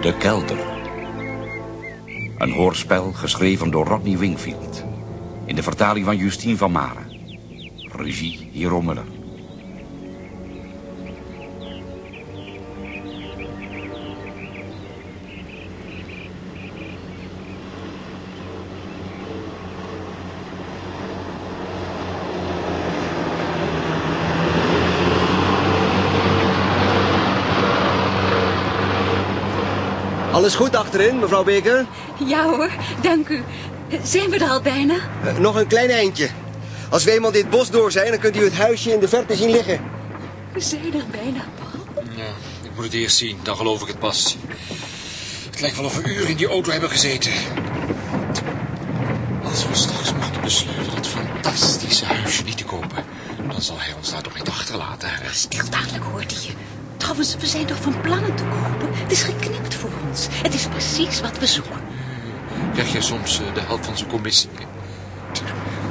De Kelder. Een hoorspel geschreven door Rodney Wingfield. In de vertaling van Justine van Maren. Regie Hero Muller. Alles goed achterin, mevrouw Beker? Ja hoor, dank u. Zijn we er al bijna? Eh, nog een klein eindje. Als we eenmaal dit bos door zijn, dan kunt u het huisje in de verte zien liggen. We zijn er bijna, Paul. Ja, ik moet het eerst zien, dan geloof ik het pas. Het lijkt wel of we uren in die auto hebben gezeten. Als we straks mochten besluiten dat fantastische huisje niet te kopen... dan zal hij ons daar toch niet achterlaten. hè? Stil dadelijk hoort hij je. Trouwens, we zijn toch van plannen te kopen? Het is geknipt voor ons. Het is precies wat we zoeken. Krijg jij soms eh, de helft van zijn commissie?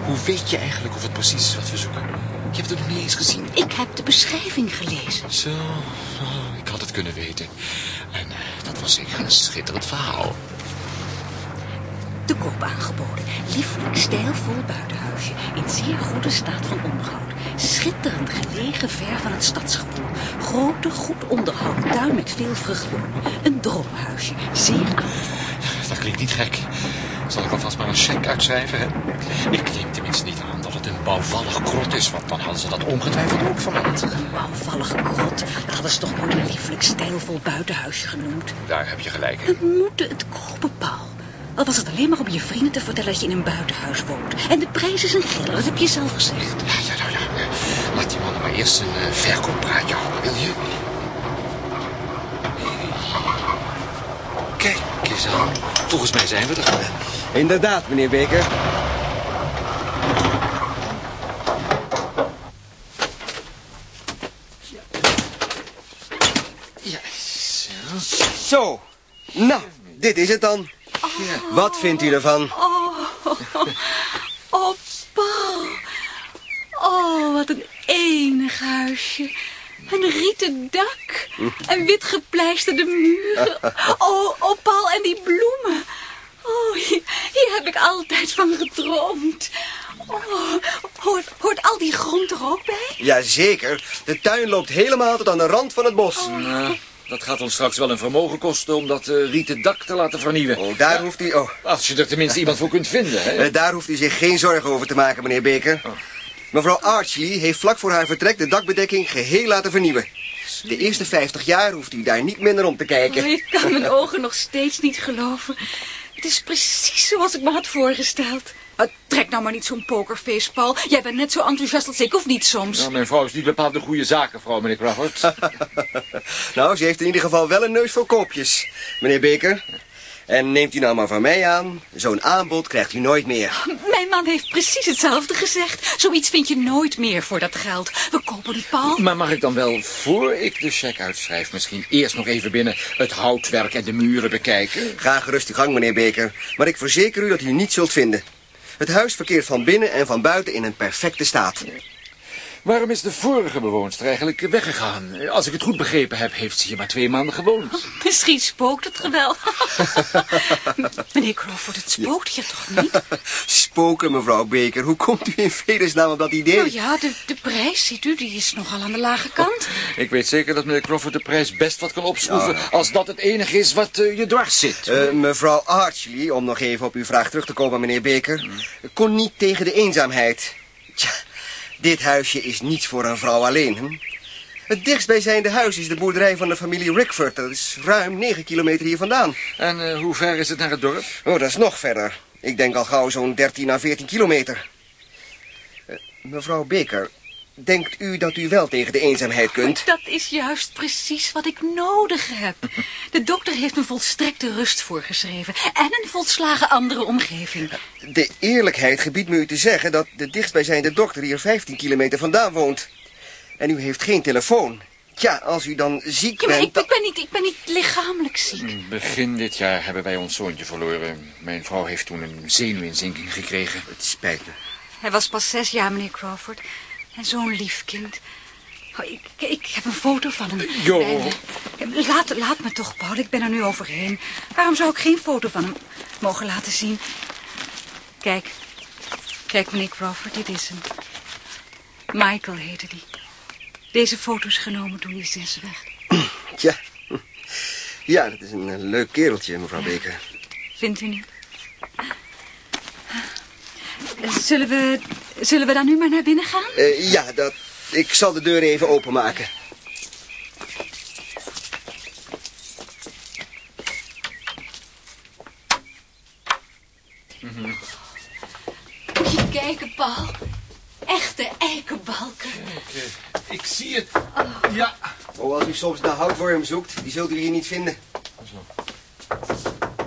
Hoe weet je eigenlijk of het precies is wat we zoeken? Je hebt het nog niet eens gezien. Ik heb de beschrijving gelezen. Zo, oh, ik had het kunnen weten. En eh, dat was zeker een schitterend verhaal. Te koop aangeboden. Lieflijk, stijlvol buitenhuisje. In zeer goede staat van onderhoud. Schitterend gelegen ver van het stadsgevoel. Grote, goed onderhouden tuin met veel vruchtbomen. Een droomhuisje. Zeer. Dat klinkt niet gek. Zal ik alvast maar een cheque uitschrijven, hè? Ik neem tenminste niet aan dat het een bouwvallig krot is, want dan hadden ze dat ongetwijfeld ook vermeld. Een bouwvallig krot. Dat hadden ze toch nooit een lieflijk, stijlvol buitenhuisje genoemd. Daar heb je gelijk in. We moeten het kopen, Paul. Al was het alleen maar om je vrienden te vertellen dat je in een buitenhuis woont. En de prijs is een giller, dat heb je zelf gezegd. Ja, ja, nou ja. eh, Laat die mannen maar eerst een eh, verkooppraatje houden, wil je? Kijk eens aan. Volgens mij zijn we er. Inderdaad, meneer Beker. Ja, zo. Zo. Nou, dit is het dan. Wat vindt u ervan? Oh, oh, Paul. Oh, wat een enig huisje. Een rieten dak. En wit gepleisterde muren. Oh, oh, Paul, en die bloemen. Oh, hier, hier heb ik altijd van gedroomd. Oh, hoort, hoort al die grond er ook bij? Jazeker. De tuin loopt helemaal tot aan de rand van het bos. Nou, dat gaat ons straks wel een vermogen kosten om dat eh, rieten dak te laten vernieuwen. Oh, daar hoeft u... Oh, Als je er tenminste iemand voor kunt vinden, hè? eh, daar hoeft u zich geen zorgen over te maken, meneer Beker. Mevrouw Archie heeft vlak voor haar vertrek de dakbedekking geheel laten vernieuwen. De eerste 50 jaar hoeft u daar niet minder om te kijken. Oh, ik kan mijn ogen nog steeds niet geloven. Het is precies zoals ik me had voorgesteld. Uh, trek nou maar niet zo'n pokerface, Paul. Jij bent net zo enthousiast als ik, of niet soms? Nou, mijn vrouw is niet bepaald de goede zakenvrouw, meneer Crawford. nou, ze heeft in ieder geval wel een neus voor koopjes, meneer Beker. En neemt u nou maar van mij aan, zo'n aanbod krijgt u nooit meer. Mijn man heeft precies hetzelfde gezegd. Zoiets vind je nooit meer voor dat geld. We kopen die Paul. maar mag ik dan wel, voor ik de cheque uitschrijf... misschien eerst nog even binnen het houtwerk en de muren bekijken? Ga gerust uw gang, meneer Beker. Maar ik verzeker u dat u niets zult vinden. Het huis verkeert van binnen en van buiten in een perfecte staat. Waarom is de vorige bewoonster eigenlijk weggegaan? Als ik het goed begrepen heb, heeft ze hier maar twee maanden gewoond. Misschien spookt het er wel. Meneer Crawford, het spookt hier toch niet? Spoken, mevrouw Beker. Hoe komt u in vredesnaam op dat idee? Nou ja, de, de prijs, ziet u, die is nogal aan de lage kant. Ik weet zeker dat meneer Crawford de prijs best wat kan opschroeven... als dat het enige is wat eh, je dwars zit. Eh, mevrouw Archley, om nog even op uw vraag terug te komen, meneer Beker... kon niet tegen de eenzaamheid. Tja, dit huisje is niets voor een vrouw alleen. Hm? Het dichtstbijzijnde huis is de boerderij van de familie Rickford. Dat is ruim 9 kilometer hier vandaan. En eh, hoe ver is het naar het dorp? Oh, dat is nog verder. Ik denk al gauw zo'n 13 à 14 kilometer. Eh, mevrouw Beker, denkt u dat u wel tegen de eenzaamheid kunt? Dat is juist precies wat ik nodig heb. De dokter heeft me volstrekte rust voorgeschreven. En een volslagen andere omgeving. De eerlijkheid gebiedt me u te zeggen dat de dichtstbijzijnde dokter hier 15 kilometer vandaan woont. En u heeft geen telefoon. Tja, als u dan ziek Ja, maar bent... ik, ik, ben niet, ik ben niet lichamelijk ziek. Begin dit jaar hebben wij ons zoontje verloren. Mijn vrouw heeft toen een zenuwinzinking gekregen. Het spijt me. Hij was pas zes jaar, meneer Crawford. En zo'n lief kind. Oh, ik, ik heb een foto van hem. Jo. me. Laat, laat me toch, Paul. Ik ben er nu overheen. Waarom zou ik geen foto van hem mogen laten zien? Kijk. Kijk, meneer Crawford, dit is hem. Michael heette die. Deze foto is genomen toen hij is weg. Tja. Ja, dat is een eh, leuk kereltje, mevrouw Beker. Vindt u niet? Eh, Zullen we, zullen we dan nu maar naar binnen gaan? Eh, ja, dat, ik zal de deur even openmaken. Moet je kijken, Paul. Echte eikenbalken. Ik zie het. Ja. Oh, als u soms naar houtworm zoekt, die zult u hier niet vinden.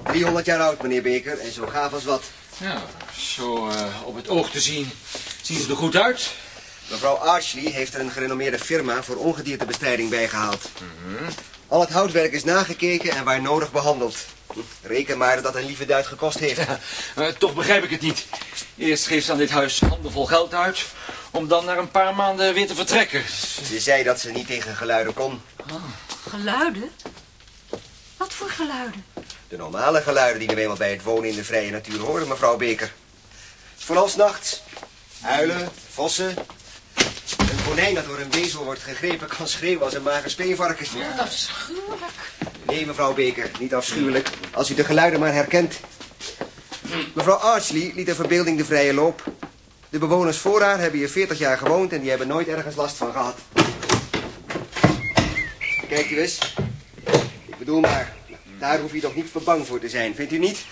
300 jaar oud, meneer Beker, en zo gaaf als wat. Ja, zo eh, op het oog te zien. Zien ze er goed uit? Mevrouw Archley heeft er een gerenommeerde firma voor ongediertebestrijding bij gehaald. Al het houtwerk is nagekeken en waar nodig behandeld. Reken maar dat dat een lieve duit gekost heeft. Eh, toch begrijp ik het niet. Eerst geeft ze aan dit huis handenvol geld uit... om dan na een paar maanden weer te vertrekken. Ze zei dat ze niet tegen geluiden kon. Geluiden? Wat voor geluiden? De normale geluiden die nu eenmaal bij het wonen in de vrije natuur horen, mevrouw Beker. Vooral s'nachts. Huilen, vossen. Een konijn dat door een wezel wordt gegrepen kan schreeuwen als een mager speenvarken. Afschuwelijk. Nee, mevrouw Beker, niet afschuwelijk. Als u de geluiden maar herkent. Mevrouw Archley liet de verbeelding de vrije loop. De bewoners voor haar hebben hier 40 jaar gewoond en die hebben nooit ergens last van gehad. Kijkt u eens. Ik bedoel maar, daar hoef je toch niet voor bang voor te zijn, vindt u niet?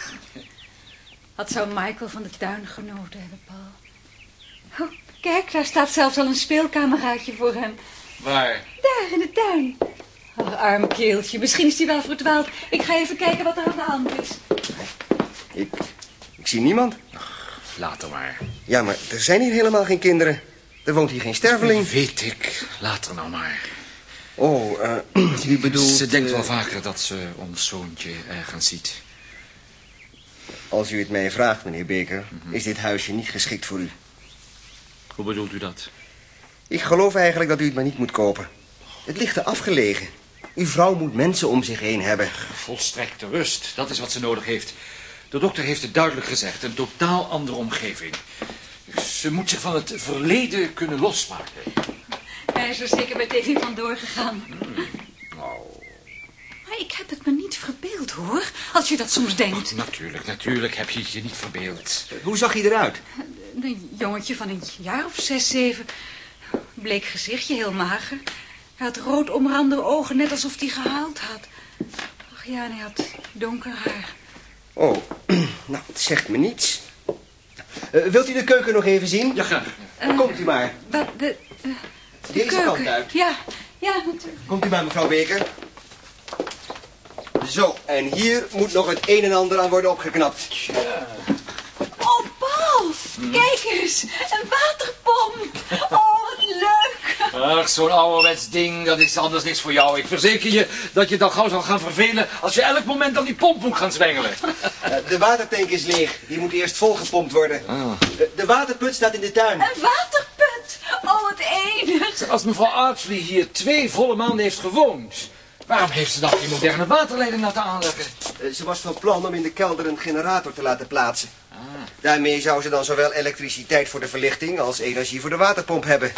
Wat zou Michael van de tuin genoten hebben, Paul? Oh, kijk, daar staat zelfs al een speelkameraadje voor hem. Waar? Daar, in de tuin. Oh, arm keeltje. Misschien is hij wel verdwaald. Ik ga even kijken wat er aan de hand is. Ik, ik zie niemand. Later maar. Ja, maar er zijn hier helemaal geen kinderen. Er woont hier geen sterveling. Weet ik. Later nou maar. Oh, eh, u bedoelt... Ze denkt wel eh, vaker dat ze ons zoontje ergens ziet. Als u het mij vraagt, meneer Beker, is dit huisje niet geschikt voor u. Hoe bedoelt u dat? Ik geloof eigenlijk dat u het maar niet moet kopen. Het ligt er afgelegen. Uw vrouw moet mensen om zich heen hebben. Volstrekte rust. Dat is wat ze nodig heeft. De dokter heeft het duidelijk gezegd. Een totaal andere omgeving. Ze moet zich van het verleden kunnen losmaken. Hij is er zeker meteen niet van doorgegaan. Nou, Maar ik heb het me niet verbeeld, hoor. Als je dat soms denkt. natuurlijk, natuurlijk heb je het je niet verbeeld. Hoe zag hij eruit? Een jongetje van een jaar of zes, zeven. Bleek gezichtje, heel mager. Hij had rood omrande ogen, net alsof hij gehaald had. Ach ja, en hij had donker haar. Oh, nou, het zegt me niets. Eh, wilt u de keuken nog even zien? Ja, graag. Komt u maar. Wat, de, de Deze keuken. kant uit. Ja, ja, natuurlijk. Komt u maar, mevrouw Beker. Zo, en hier moet nog het een en ander aan worden opgeknapt. Paul, kijk eens. Een waterpomp. Oh, wat leuk. Ach, zo'n ouderwets ding, dat is anders niks voor jou. Ik verzeker je dat je dan gauw zal gaan vervelen... als je elk moment aan die pomp moet gaan zwengelen. Eh, de watertank is leeg. Die moet eerst volgepompt worden. Eh, de waterput staat in de tuin. Een waterput. Oh, wat enig. Als mevrouw Archley hier twee volle maanden heeft gewoond... waarom heeft ze dan die moderne waterleiding laten aanleggen? Eh, Ze was van plan om in de kelder een generator te laten plaatsen. Daarmee zou ze dan zowel elektriciteit voor de verlichting als energie voor de waterpomp hebben.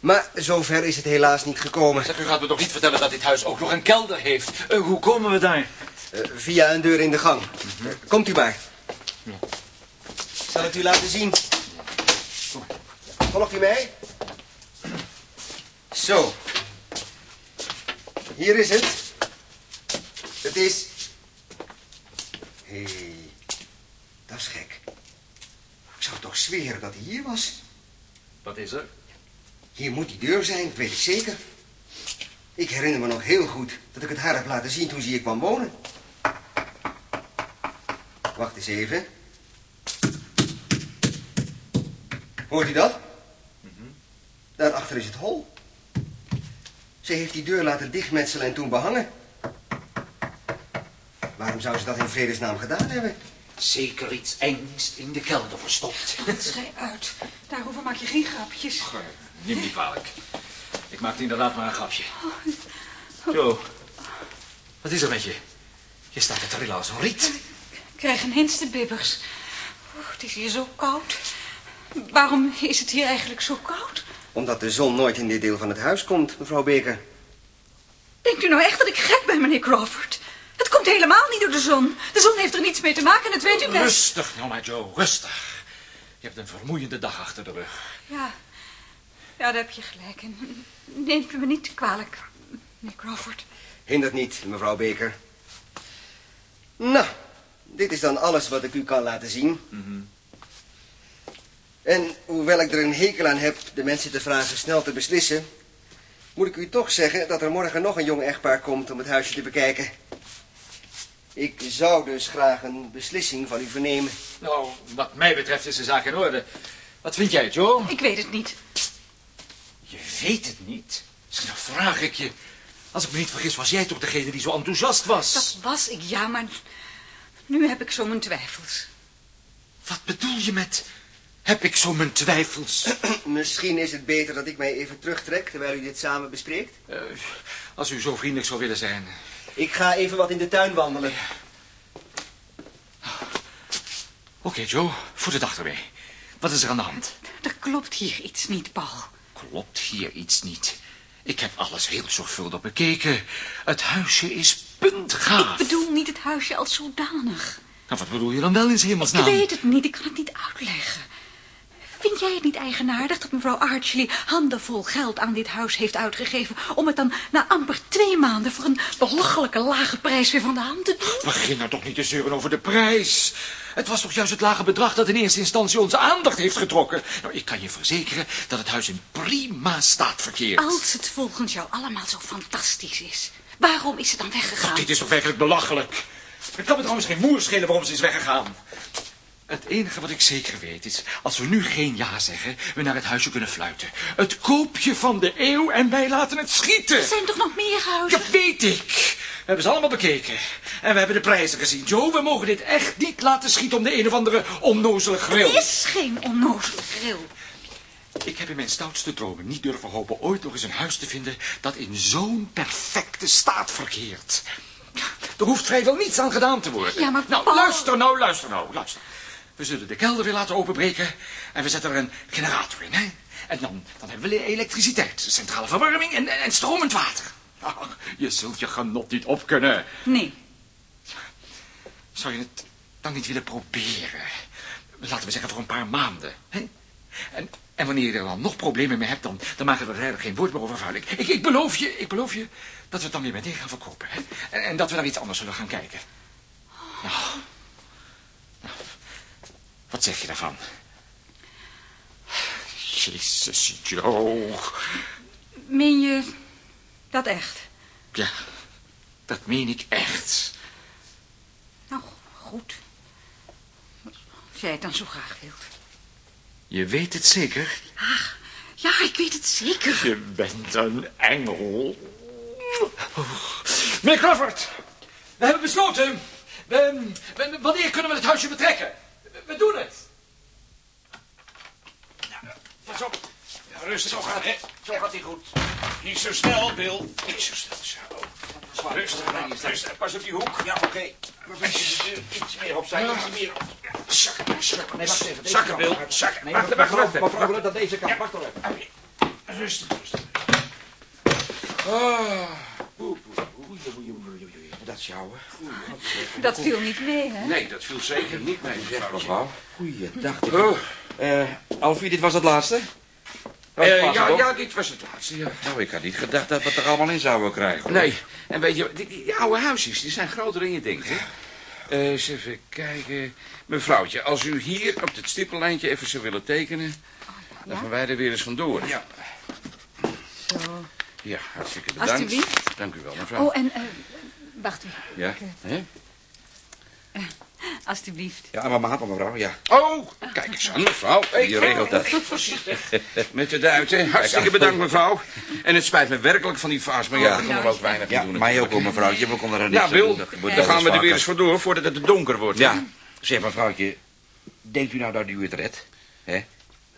Maar zover is het helaas niet gekomen. Zeg, u gaat me toch niet vertellen dat dit huis ook nog een kelder heeft? Eh, hoe komen we daar? Eh, via een deur in de gang. Eh, komt u maar. Zal ik u laten zien? Volgt u mij? Zo. Hier is het. Het is... Hé, hey, dat is gek. Ik zou toch zweren dat hij hier was. Wat is er? Hier moet die deur zijn, dat weet ik zeker. Ik herinner me nog heel goed dat ik het haar heb laten zien toen ze hier kwam wonen. Wacht eens even. Hoort u dat? Daarachter is het hol. Ze heeft die deur laten dichtmetselen en toen behangen. Waarom zou ze dat in vredesnaam gedaan hebben? Zeker iets engs in de kelder verstopt. Schij uit. Daarover maak je geen grapjes. Neem niet kwalijk. Ik maakte inderdaad maar een grapje. Zo. Wat is er met je? Je staat te trillen als een riet. Ik krijg ineens de bibbers. Oeh, het is hier zo koud. Waarom is het hier eigenlijk zo koud? Omdat de zon nooit in dit deel van het huis komt, mevrouw Beker. Denkt u nou echt dat ik gek ben, meneer Crawford? Helemaal niet door de zon. De zon heeft er niets mee te maken en dat weet u best. Rustig, maar Joe, rustig. Je hebt een vermoeiende dag achter de rug. Ja, ja daar heb je gelijk in. Neemt u me niet kwalijk, meneer Crawford. Hindert niet, mevrouw Beker. Nou, dit is dan alles wat ik u kan laten zien. En hoewel ik er een hekel aan heb de mensen te vragen snel te beslissen... moet ik u toch zeggen dat er morgen nog een jong echtpaar komt om het huisje te bekijken. Ik zou dus graag een beslissing van u vernemen. Nou, wat mij betreft is de zaak in orde. Wat vind jij, Joe? Ik weet het niet. Je weet het niet. Dus dan vraag ik je. Als ik me niet vergis, was jij toch degene die zo enthousiast was? Dat was ik, ja, maar nu heb ik zo mijn twijfels. Wat bedoel je met... Heb ik zo mijn twijfels? Misschien is het beter dat ik mij even terugtrek terwijl u dit samen bespreekt. Eh, als u zo vriendelijk zou willen zijn. Ik ga even wat in de tuin wandelen. Oké, Joe, de dag ermee. Wat is er aan de hand? Er klopt hier iets niet, Paul. Klopt hier iets niet? Ik heb alles heel zorgvuldig bekeken. Het huisje is puntgaaf. Ik bedoel niet het huisje als zodanig. Nou, wat bedoel je dan wel in 's Ik hemelsnaam? weet het niet, ik kan het niet uitleggen. Vind jij het niet eigenaardig dat mevrouw Archley handenvol geld aan dit huis heeft uitgegeven... om het dan na amper twee maanden voor een belachelijke lage prijs weer van de hand te doen? Begin nou toch niet te zeuren over de prijs. Het was toch juist het lage bedrag dat in eerste instantie onze aandacht heeft getrokken. Nou, ik kan je verzekeren dat het huis in prima staat verkeert. Als het volgens jou allemaal zo fantastisch is, waarom is het dan weggegaan? Dit is toch werkelijk belachelijk. Het kan me trouwens geen moer schelen waarom ze is weggegaan. Het enige wat ik zeker weet is, als we nu geen ja zeggen, we naar het huisje kunnen fluiten. Het koopje van de eeuw en wij laten het schieten. Er zijn toch nog meer huizen? Dat weet ik. We hebben ze allemaal bekeken. En we hebben de prijzen gezien. Joe, we mogen dit echt niet laten schieten om de een of andere onnozele grill. Het is geen onnozele grill. Ik heb in mijn stoutste dromen niet durven hopen ooit nog eens een huis te vinden dat in zo'n perfecte staat verkeert. Er hoeft vrijwel niets aan gedaan te worden. Ja, maar Nou, luister nou, luister nou, luister. We zullen de kelder weer laten openbreken en we zetten er een generator in, hè? En dan, dan hebben we elektriciteit, centrale verwarming en, en, en stromend water. Ach, je zult je genot niet op kunnen. Nee, Zou je het dan niet willen proberen? Laten we zeggen voor een paar maanden. Hè? En, en wanneer je er dan nog problemen mee hebt, dan, dan maken we er eigenlijk geen woord meer over vuil. Ik, ik, ik beloof je, ik beloof je dat we het dan weer meteen gaan verkopen. Hè? En, en dat we naar iets anders zullen gaan kijken. Nou, nou, wat zeg je daarvan? Jezus, Joe. meen je dat echt? Ja, dat meen ik echt. Nou, goed. Als jij het dan zo graag wilt. Je weet het zeker? Ja, ik weet het zeker. Je bent een engel. Meneer Crawford, we hebben besloten. We, we- wanneer kunnen we het huisje betrekken? We, doen het. Pas op. Ja, rustig. Zo gaat, het. zo gaat hij goed. Niet zo snel, Bill. Niet zo snel. Zo. Rustig, nou, rustig. Pas op die hoek. Ja, oké. Deur iets meer opzij. Iets meer op. Zakken, zakken. Nee, wacht even. deze Zakken. Bill. Zakken. Nee, Wacht, wacht, wacht. mevrouw, dat deze kant. Ja. Wacht even. Rustig, rustig. Ah. Oeh, oeh, oeh, oei, oei, oei, Dat viel niet mee, hè? Nee, dat viel zeker niet mee, Zeg, mevrouw. mevrouw. Goeiedag. Oh, Eh, Alfie, dit was het laatste? Was eh, ja, ja, dit was het laatste, ja. Nou, ik had niet gedacht dat we het er allemaal in zouden krijgen. hoor. Nee, en weet je, die, die oude huisjes, die zijn groter dan je denkt, hè? Eh, eens even kijken. Mevrouwtje, als u hier op dit stippellijntje even zou willen tekenen... dan gaan wij er weer eens vandoor. Ja. Zo. Ja, hartstikke bedankt. Alsjeblieft. Dank u wel, mevrouw. Oh, en... eh wacht even. Ja, hè? Alsjeblieft. Ja, maar maat, mevrouw, ja. Oh, kijk eens aan, mevrouw. Wie regelt dat? Voorzichtig. Met de duiten. Hartstikke bedankt, mevrouw. En het spijt me werkelijk van die vaas, maar ja, Ja. daar konden we ook weinig Ja, aan doen. mij ook, hoor, mevrouwtje. We konden er niks Ja, aan Wil, dan gaan we er weer eens vaker. vandoor voordat het te donker wordt. Ja, zeg mevrouwtje. Denkt u nou dat u het redt? Hè?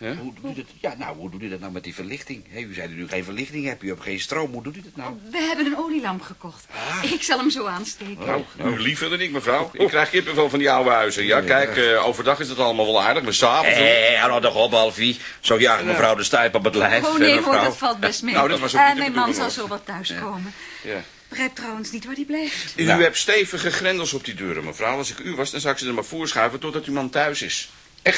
Hoe doet u dat? Ja, nou, hoe doet u dat nou met die verlichting? U zei dat u geen verlichting hebt, u hebt geen stroom. Hoe doet u dat nou? We hebben een olielamp gekocht. Ik zal hem zo aansteken. Nou, u liever dan ik, mevrouw. Ik krijg kippenvel van die oude huizen. Ja, kijk, eh, overdag is het allemaal wel aardig, maar s'avonds... Hé, hou nou toch op, Alfie. Zo jaagt mevrouw de stijp op het lijf. Oh hè, nee hoor, dat valt best mee. Nou, dat was ook Eh, mijn man zal zo wel thuiskomen. Ja. Begrijp trouwens niet waar hij blijft. U Nou. hebt stevige grendels op die deuren, mevrouw. Als ik u was, dan zou ik ze er maar voorschuiven totdat uw man thuis is.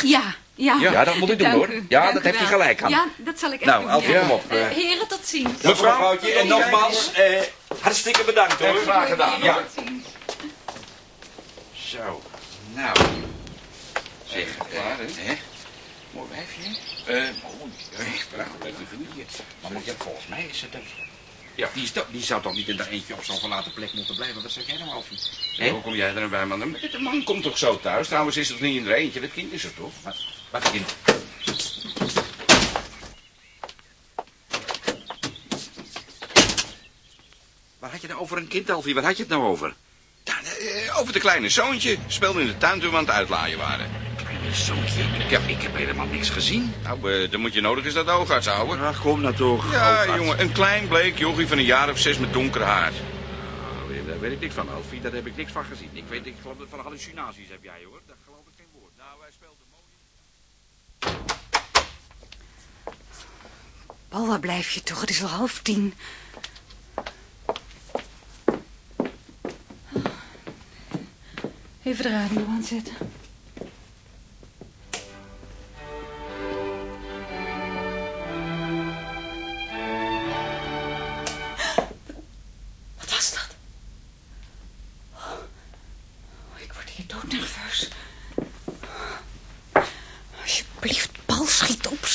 Ja, ja. Ja, dat moet u doen, hoor. Ja, dank dat u wel. gelijk aan. Ja, dat zal ik echt Nou, doen. Alfie, ja. kom op, Eh, eh. heren, tot ziens. Mevrouwtje, en nogmaals, eh, hartstikke bedankt, hoor. graag gedaan. Ja. Tot ziens. Zo, nou. Zeg, klaar, hè? Mooi wijfje, hè? Eh, mooi. Echt prachtig. Maar moet je, volgens mij is het... eh, Ja. Die, is die zou toch niet in de eentje op zo'n verlaten plek moeten blijven? Wat zeg jij nou, Alfie? Hoe kom jij er nou bij, man? De man komt toch zo thuis? Trouwens is het niet in er eentje. Dat kind is er toch? Wat, wat kind? Waar had je nou over een kind, Alfie? Waar had je het nou over? Ja, eh, over de kleine zoontje. Speelde in de tuin toen we aan het uitlaaien waren. Zoontje. Ik heb, ik heb helemaal niks gezien. Nou, eh, dan moet je nodig eens dat oogarts houden. Ach, kom nou toch. Ja, oogarts. jongen, een klein bleek jochie van een jaar of zes met donker haar. Nou, daar weet ik niks van, Alfie. Daar heb ik niks van gezien. Ik weet, ik geloof dat van hallucinaties heb jij, hoor. Daar geloof ik geen woord. Nou, hij speelde mooi. Paul, waar blijf je toch? Het is al half tien. Even de radio aanzetten.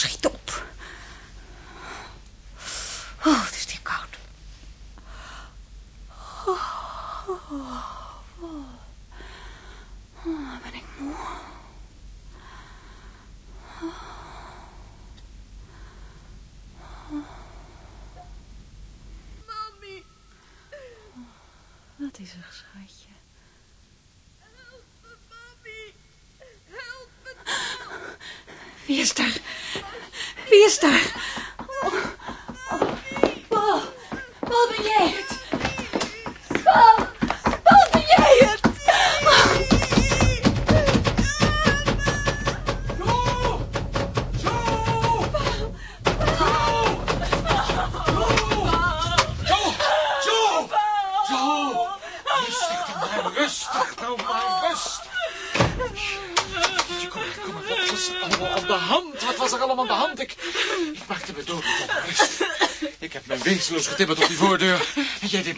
Schiet op. Oh, het is hier koud. Oh, oh, oh, ben ik moe. Mami, Wat is er, schatje? help me, mami. Help me nou. Wie is daar? Wie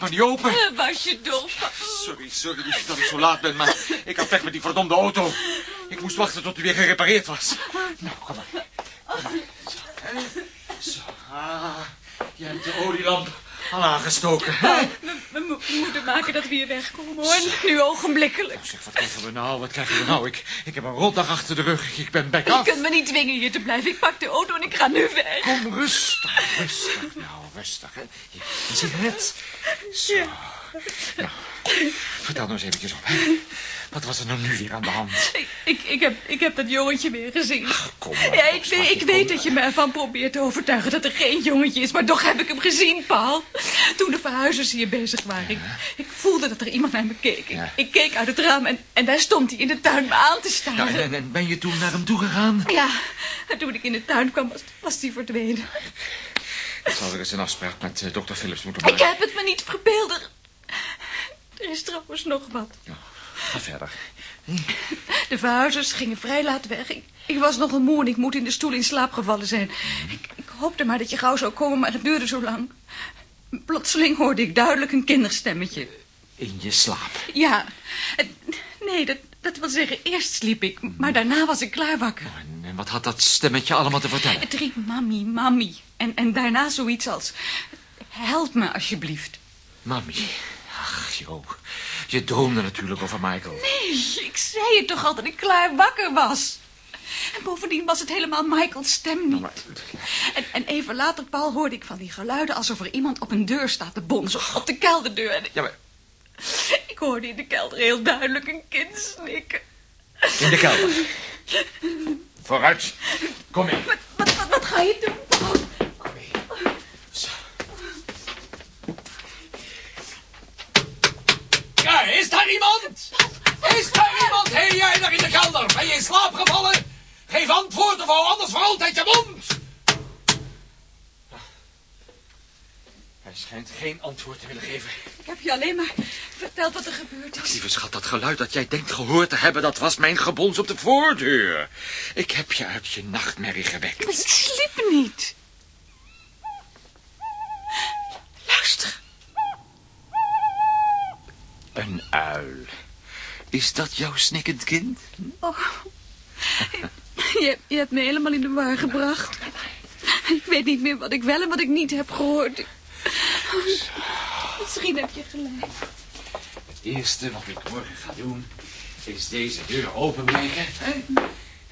deed maar niet open. Was je dom? Sorry, sorry dat ik zo laat ben, maar ik had weg met die verdomde auto. Ik moest wachten tot die weer gerepareerd was. Nou, kom maar. Kom maar. Zo, hè. Zo, ah, je hebt de olielamp al aangestoken. hè? We, we mo- moeten maken dat we hier wegkomen, hoor. Nu ogenblikkelijk. Zeg, wat krijgen we nou? Wat krijgen we nou? Ik, ik heb een rotdag achter de rug. Ik ben back Je af. kunt me niet dwingen hier te blijven. Ik pak de auto en ik ga nu weg. Kom rustig, rustig. Nou, rustig, hè. Je, je ziet het. Zo. Nou, vertel nou eens eventjes op, hè. Wat was er nou nu weer aan de hand? Ik, ik, ik, heb, ik heb dat jongetje weer gezien. kom maar, ja, ik, weet, ik weet dat je me ervan probeert te overtuigen dat er geen jongetje is. Maar toch heb ik hem gezien, Paul. Toen de verhuizers hier bezig waren. Ik, ik voelde dat er iemand naar me keek. Ik, Ja. ik keek uit het raam en, en daar stond hij in de tuin me aan te Ja, staren. en, en ben je toen naar hem toe gegaan? Ja, en toen ik in de tuin kwam, was, was hij verdwenen. Ik zal er eens een afspraak met eh. Ga verder. De verhuizers gingen vrij laat weg. Ik, ik was nogal moe en ik moet in de stoel in slaap gevallen zijn. Ik, ik hoopte maar dat je gauw zou komen, maar het duurde zo lang. Plotseling hoorde ik duidelijk een kinderstemmetje. In je slaap. Ja, nee, dat, dat wil zeggen, eerst sliep ik, maar daarna was ik klaar wakker. En, en wat had dat stemmetje allemaal te vertellen? Het riep mami, mami. En, en daarna zoiets als, help me alsjeblieft. Mami. Ach, joh. Je droomde natuurlijk over Michael. Nee, ik zei je toch al dat ik klaar wakker was. En bovendien was het helemaal Michael's stem niet. Maar, En, en even later, Paul, hoorde ik van die geluiden... alsof er iemand op een deur staat te bonzen, op de kelderdeur. En ja, maar ik hoorde in de kelder heel duidelijk een kind snikken. in de kelder. Vooruit. Kom in. Wat, ga je doen, Paul? Ja, is daar iemand? Is daar iemand? Hé, hey, jij daar in de kelder. Ben je in slaap gevallen? Geef antwoord of hou anders voor altijd je mond. Hij schijnt geen antwoord te willen geven. Ik heb je alleen maar verteld wat er gebeurd is. Lieve schat, dat geluid dat jij denkt gehoord te hebben... dat was mijn gebons op de voordeur. Ik heb je uit je nachtmerrie gewekt. Maar ik sliep niet. Luister. Een uil. Is dat jouw snikkend kind? Oh. Je, je hebt me helemaal in de war gebracht. Ik weet niet meer wat ik wel en wat ik niet heb gehoord. Misschien heb je gelijk. Het eerste wat ik morgen ga doen... is deze deur openbreken.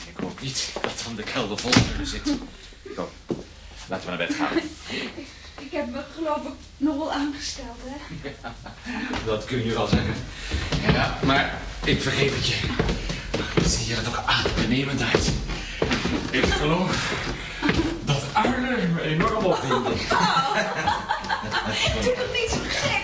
Ik hoop niet dat dan de kelder vol zit. Kom, laten we naar bed gaan. Ik heb me geloof ik nog wel aangesteld, hè? Dat kun je wel zeggen. Ja, maar ik vergeef het je. Het ziet er toch adembenemend uit. Ik geloof dat uilen me enorm opvinden. Doe toch niet zo gek?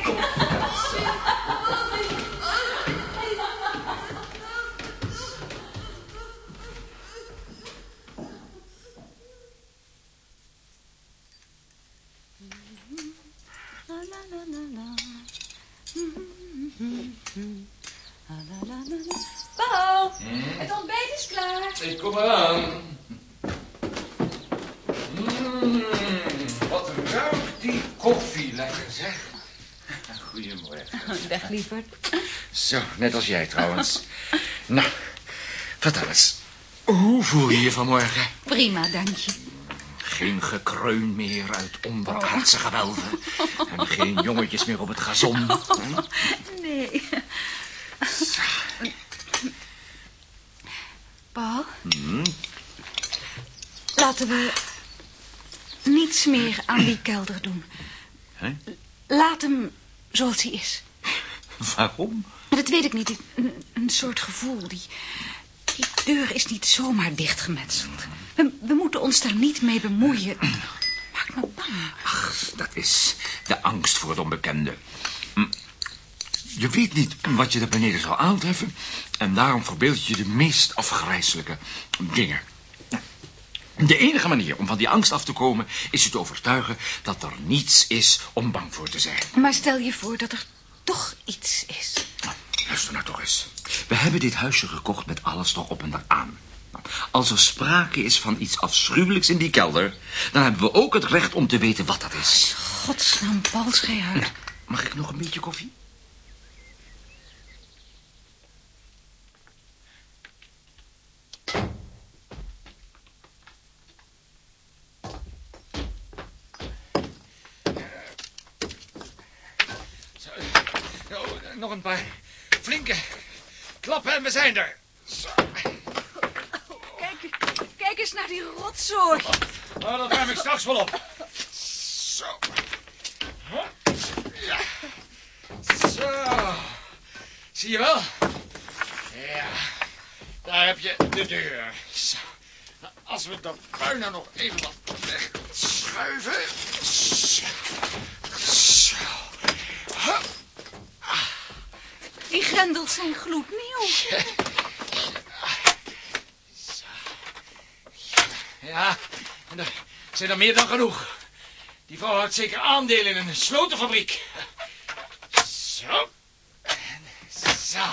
Paul, het ontbijt is klaar. Ik kom eraan. Mm, wat ruikt die koffie lekker, zeg. Goedemorgen. Dag, lieverd. Zo, net als jij trouwens. nou, vertel eens. Hoe voel je je vanmorgen? Prima, dank je. Geen gekreun meer uit onderaardse gewelven. En geen jongetjes meer op het gazon. Hm? Nee. Paul? Laten we niets meer aan die kelder doen. Hè? Laat hem zoals hij is. Waarom? Dat weet ik niet. Een, een soort gevoel. Die, die deur is niet zomaar dichtgemetseld. We, we moeten ons daar niet mee bemoeien. Maakt me bang. Ach, dat is de angst voor het onbekende. Hm. Je weet niet wat je daar beneden zal aantreffen... en daarom verbeeld je de meest afgrijzelijke dingen. De enige manier om van die angst af te komen... is je te overtuigen dat er niets is om bang voor te zijn. Maar stel je voor dat er toch iets is. Nou, luister nou toch eens. We hebben dit huisje gekocht met alles erop en eraan. Als er sprake is van iets afschuwelijks in die kelder... dan hebben we ook het recht om te weten wat dat is. Godsnaam, Paul, schei uit. Mag ik nog een beetje koffie? Zo, oh, nog een paar flinke klappen en we zijn er. Zo. Kijk, kijk eens naar die rotzooi. Oh, dat ruim ik straks wel op. Zo. Ja. Zo. Zie je wel? Ja. Daar heb je de deur. Zo. Nou, Als we dat puin nou nog even wat wegschuiven. Zo. Zo. Die grendels zijn gloednieuw. Ja, en er zijn er meer dan genoeg. Die vrouw had zeker aandeel in een slotenfabriek. Zo. En zo.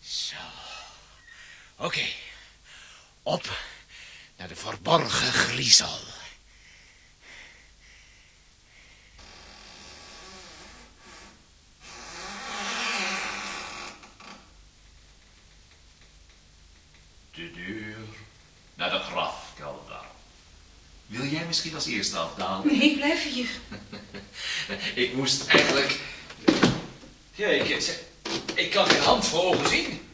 Zo. Oké. Op naar de verborgen griezel. De deur naar de grafkelder. Wil jij misschien als eerste afdalen? Nee, blijf hier. Ik moest eigenlijk... Ja, ik, ik kan geen hand voor ogen zien.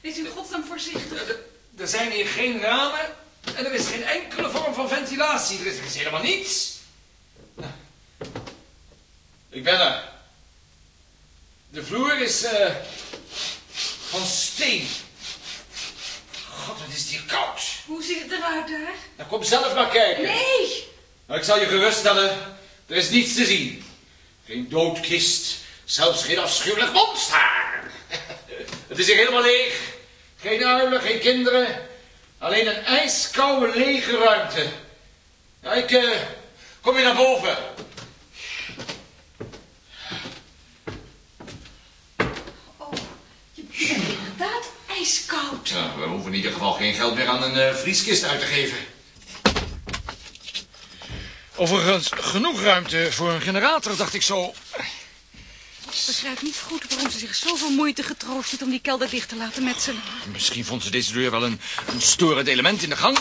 Wees in godsnaam voorzichtig. Er, er zijn hier geen ramen en er is geen enkele vorm van ventilatie. Er is, er is helemaal niets. Ik ben er. De vloer is eh, van steen. God, wat is het hier koud. Hoe ziet het eruit daar? Nou, kom zelf maar kijken. Nee! Nou, ik zal je geruststellen, er is niets te zien. Geen doodkist, zelfs geen afschuwelijk monster. Het is hier helemaal leeg. Geen uilen, geen kinderen. Alleen een ijskoude lege ruimte. Ja, ik eh, kom je naar boven. Oh, je bent inderdaad ijskoud. Ja, we hoeven in ieder geval geen geld meer aan een eh, vrieskist uit te geven. Overigens, genoeg ruimte voor een generator, dacht ik zo. Ik begrijp niet goed waarom ze zich zoveel moeite getroost heeft om die kelder dicht te laten metselen. Misschien vond ze deze deur wel een, een storend element in de gang.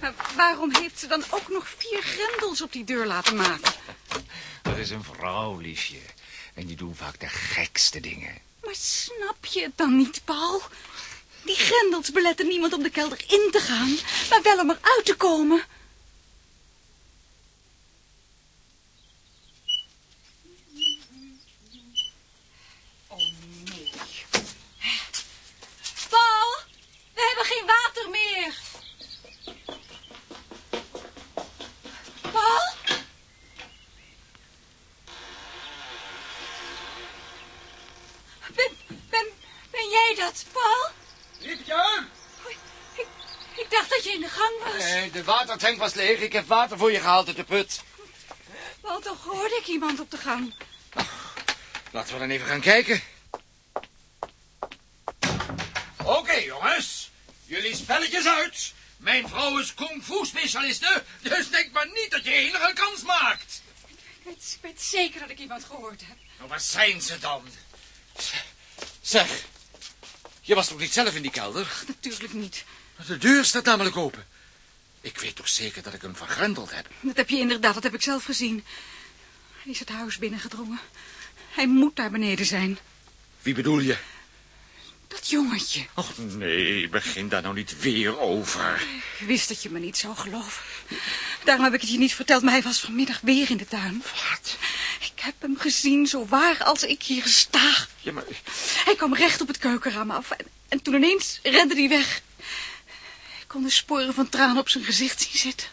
Maar waarom heeft ze dan ook nog vier grendels op die deur laten maken? Dat is een vrouw, liefje. En die doen vaak de gekste dingen. Maar snap je het dan niet, Paul? Die grendels beletten niemand om de kelder in te gaan, maar wel om eruit te komen. Oh, nee. Paul, we hebben geen water meer. Paul? Ben, ben, ben jij dat, Paul? Liefje! Oei, Ik, ik dacht dat je in de gang was. Nee, de watertank was leeg. Ik heb water voor je gehaald uit de put. Want toch hoorde ik iemand op de gang. Laten we dan even gaan kijken. Oké, jongens. Jullie spelletjes uit. Mijn vrouw is kung fu specialiste, dus denk maar niet dat je enige kans maakt. Ik weet, ik weet zeker dat ik iemand gehoord heb. Nou, waar zijn ze dan? Zeg, je was toch niet zelf in die kelder? Natuurlijk niet. De deur staat namelijk open. Ik weet toch zeker dat ik hem vergrendeld heb. Dat heb je inderdaad, dat heb ik zelf gezien. Hij is het huis binnengedrongen. Hij moet daar beneden zijn. Wie bedoel je? Dat jongetje. Och nee, begin daar nou niet weer over. Ik wist dat je me niet zou geloven. Daarom heb ik het je niet verteld, maar hij was vanmiddag weer in de tuin. Wat? Ik heb hem gezien, zo waar als ik hier sta. Ja, maar... Hij kwam recht op het keukenraam af en, en toen ineens rende hij weg. Ik kon de sporen van tranen op zijn gezicht zien zitten.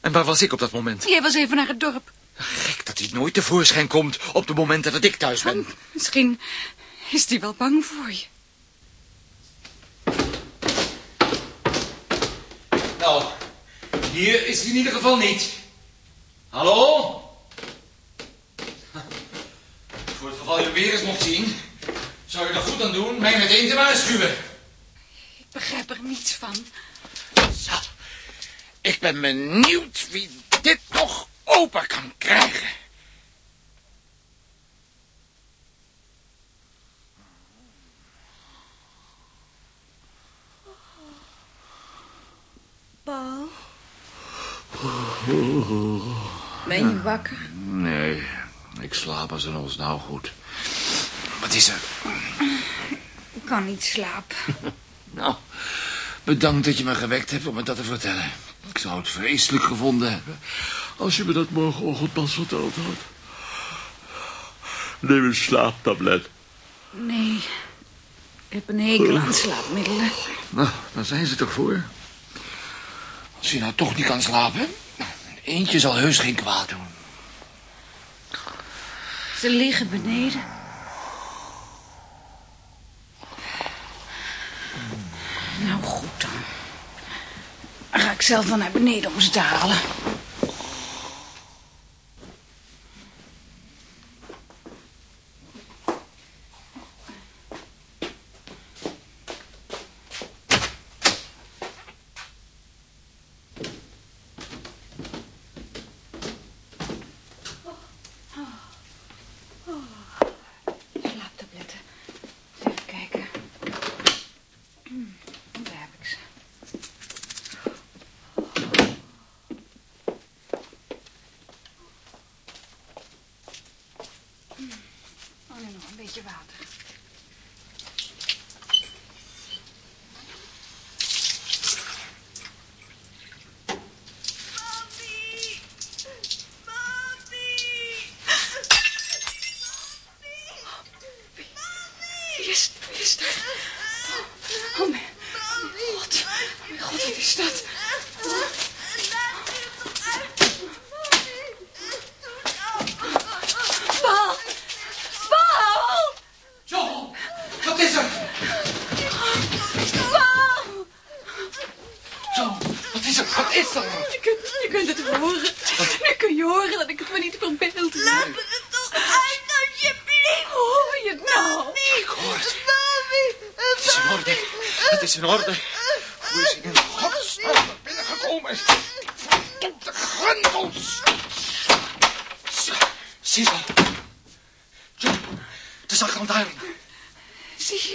En waar was ik op dat moment? Jij was even naar het dorp. Gek dat hij nooit tevoorschijn komt op de momenten dat ik thuis ben. Misschien is hij wel bang voor je. Nou, hier is hij in ieder geval niet. Hallo? Voor het geval je hem weer eens mocht zien, zou je er goed aan doen mij meteen te waarschuwen. Ik begrijp er niets van. Ik ben benieuwd wie dit toch open kan krijgen. Paul? Ben je wakker? Nee, ik slaap als een ons nou goed. Wat is er? Ik kan niet slapen. Nou, bedankt dat je me gewekt hebt om me dat te vertellen. Ik zou het vreselijk gevonden hebben als je me dat morgenochtend pas verteld had. Neem een slaaptablet. Nee, ik heb een hekel aan slaapmiddelen. Nou, daar zijn ze toch voor. Als je nou toch niet kan slapen, eentje zal heus geen kwaad doen. Ze liggen beneden. Nou goed dan. Ga ik zelf wel naar beneden om ze te halen. Slaaptabletten. Eens Even kijken. Hmm, Daar heb ik ze. Hmm. Oh, nu nog een beetje water. Mami! Mami! Wie is, wie is dat? Oh, mijn, Mijn god, wat is dat? Paul! Paul! John, wat is er? Paul! John, wat is er? Wat is er? Je kunt, je kunt het horen. Nu kun je horen dat ik het me niet verbeeld heb. Laat me er toch uit, alsjeblieft. Hoor je het nou? Ik hoor het. Mami, Het is in orde. Het is in orde. Hoe is hij in godsnaam binnengekomen? Verdomde grendels. Cecil. John, de zaklantaarn.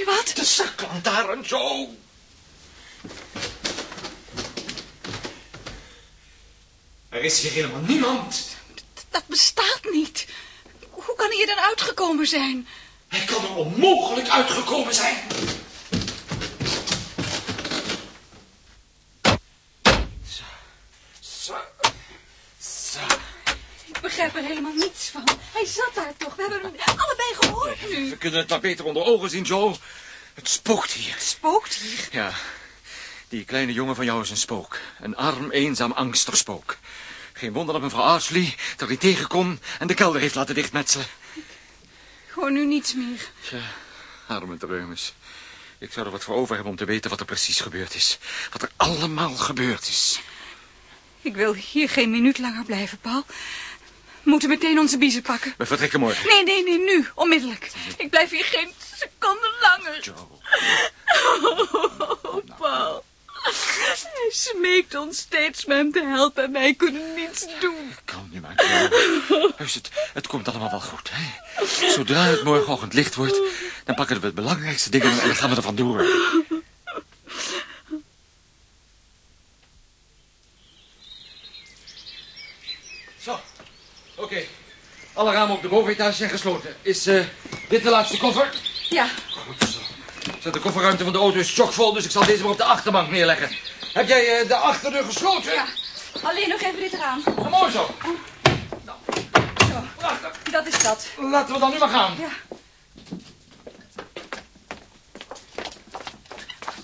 Wat? De zaklantaarn, Joe. Er is hier helemaal niemand. Dat bestaat niet. Hoe kan hij er dan uitgekomen zijn? Hij kan er onmogelijk uitgekomen zijn. Zo, zo, zo. Ik begrijp er helemaal niets van. Hij zat daar toch? We hebben hem allebei gehoord nu. We kunnen het maar beter onder ogen zien, Joe. Het spookt hier. Spookt hier. Ja, die kleine jongen van jou is een spook. Een arm, eenzaam, angstig spook. Geen wonder dat mevrouw Ashley er niet tegen kon en de kelder heeft laten dichtmetselen. Hoor nu niets meer. Tja, arme dreumes. Ik zou er wat voor over hebben om te weten wat er precies gebeurd is. Wat er allemaal gebeurd is. Ik wil hier geen minuut langer blijven, Paul. We moeten meteen onze biezen pakken. We vertrekken morgen. Nee, nee, nee, nu. Onmiddellijk. Ik blijf hier geen seconde langer. Joe. Oh, Paul. Hij smeekt ons steeds met hem te helpen en wij kunnen niets doen. Kalm nu maar, Joe. Heus, het, het komt allemaal wel goed. Hè? Zodra het morgenochtend licht wordt, dan pakken we het belangrijkste dingen en dan gaan we er vandoor. Alle ramen op de bovenetage zijn gesloten. Is eh, dit de laatste koffer? Ja, Goed zo. Zet de kofferruimte van de auto is chockvol, dus ik zal deze maar op de achterbank neerleggen. Heb jij eh, de achterdeur gesloten? ja. Alleen nog even dit eraan. Nou, mooi zo. Zo, Prachtig. dat is dat. Laten we dan nu maar gaan. Ja.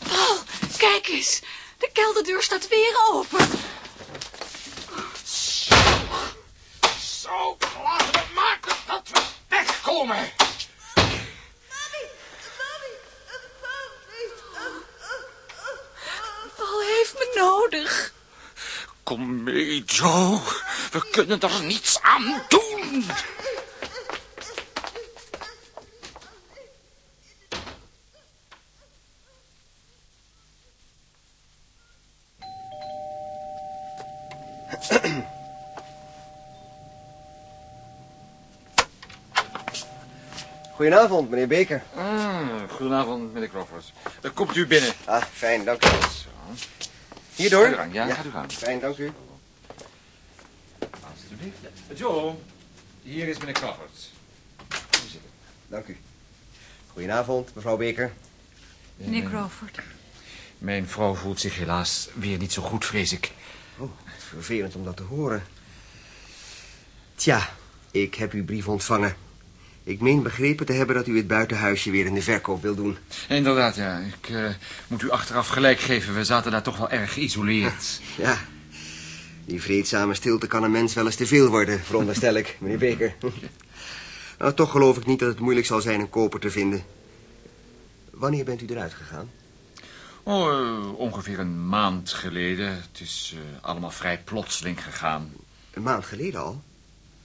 Paul, kijk eens. De kelderdeur staat weer open. Zo, laten we maken dat we wegkomen. Mami, mami, mami. Paul heeft me nodig. Kom mee, Joe. We kunnen er niets aan doen. Goedenavond, meneer Beker. Ah, goedenavond, meneer Crawford. Uh, komt u binnen. Ah, fijn, dank u. Zo. Hierdoor? Gaat u gang, ja, gaat u gang. Fijn, dank u. Alsjeblieft. Joe, hier is meneer Crawford. Dank u. Goedenavond, mevrouw Beker. Meneer Crawford. Mijn vrouw voelt zich helaas weer niet zo goed, vrees ik. Oh, vervelend om dat te horen. Tja, ik heb uw brief ontvangen. Ik meen begrepen te hebben dat u het buitenhuisje weer in de verkoop wil doen. Inderdaad, ja. Ik eh, moet u achteraf gelijk geven. We zaten daar toch wel erg geïsoleerd. Ja, die vreedzame stilte kan een mens wel eens te veel worden, veronderstel ik, meneer Beker. Nou, toch geloof ik niet dat het moeilijk zal zijn een koper te vinden. Wanneer bent u eruit gegaan? Oh, eh, ongeveer een maand geleden. Het is eh, allemaal vrij plotseling gegaan. Een maand geleden al?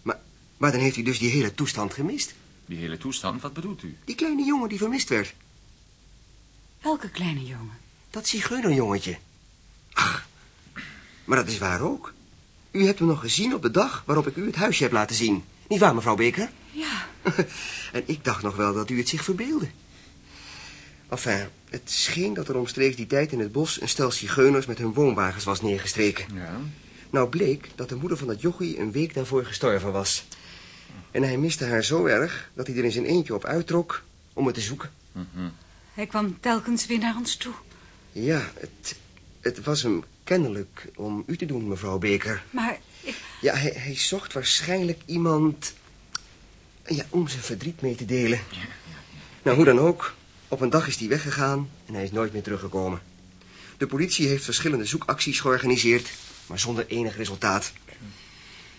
Maar, maar dan heeft u dus die hele toestand gemist. Die hele toestand, wat bedoelt u? Die kleine jongen die vermist werd. Welke kleine jongen? Dat zigeunerjongetje. Ach, maar dat is waar ook. U hebt hem nog gezien op de dag waarop ik u het huisje heb laten zien. Niet waar, mevrouw Beker? Ja, en ik dacht nog wel dat u het zich verbeelde. Enfin, het scheen dat er omstreeks die tijd in het bos... een stel zigeuners met hun woonwagens was neergestreken. Ja. Nou bleek dat de moeder van dat jochie een week daarvoor gestorven was. En hij miste haar zo erg dat hij er in zijn eentje op uittrok om het te zoeken. hij kwam telkens weer naar ons toe. Ja, het, het was hem kennelijk om u te doen, mevrouw Beker. Maar ik, Ja, hij, hij zocht waarschijnlijk iemand... Ja, om zijn verdriet mee te delen. Nou, hoe dan ook. Op een dag is hij weggegaan en hij is nooit meer teruggekomen. De politie heeft verschillende zoekacties georganiseerd, maar zonder enig resultaat.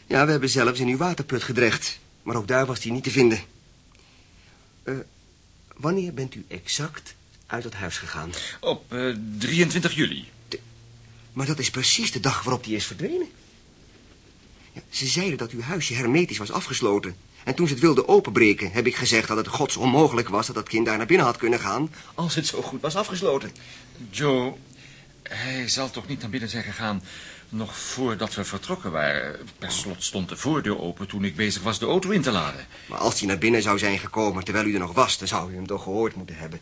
Ja, we hebben zelfs in uw waterput gedreigd, maar ook daar was hij niet te vinden. Eh, wanneer bent u exact uit het huis gegaan? Op eh, 23 juli. Maar dat is precies de dag waarop die is verdwenen. Ja, ze zeiden dat uw huisje hermetisch was afgesloten. En toen ze het wilden openbreken, heb ik gezegd dat het gods onmogelijk was dat dat kind daar naar binnen had kunnen gaan, als het zo goed was afgesloten. Joe, hij zal toch niet naar binnen zijn gegaan nog voordat we vertrokken waren. Per slot stond de voordeur open toen ik bezig was de auto in te laden. Maar als hij naar binnen zou zijn gekomen terwijl u er nog was, dan zou u hem toch gehoord moeten hebben.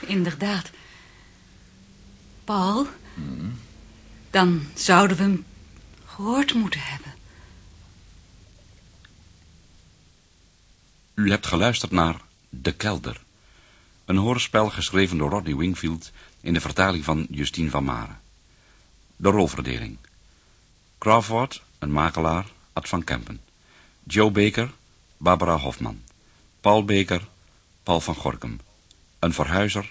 Inderdaad. Paul, dan zouden we hem gehoord moeten hebben. U hebt geluisterd naar De Kelder. Een hoorspel geschreven door Rodney Wingfield in de vertaling van Justine van Maren. De rolverdeling. Crawford, een makelaar, Ad van Kempen. Joe Baker, Barbara Hofman. Paul Baker, Paul van Gorkum. Een verhuizer,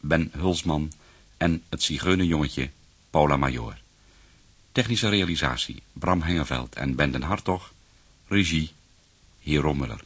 Ben Hulsman. En het zigeunerjongetje, Paula Major. Technische realisatie, Bram Hengeveld en Ben den Hartog. Regie, Hero Muller.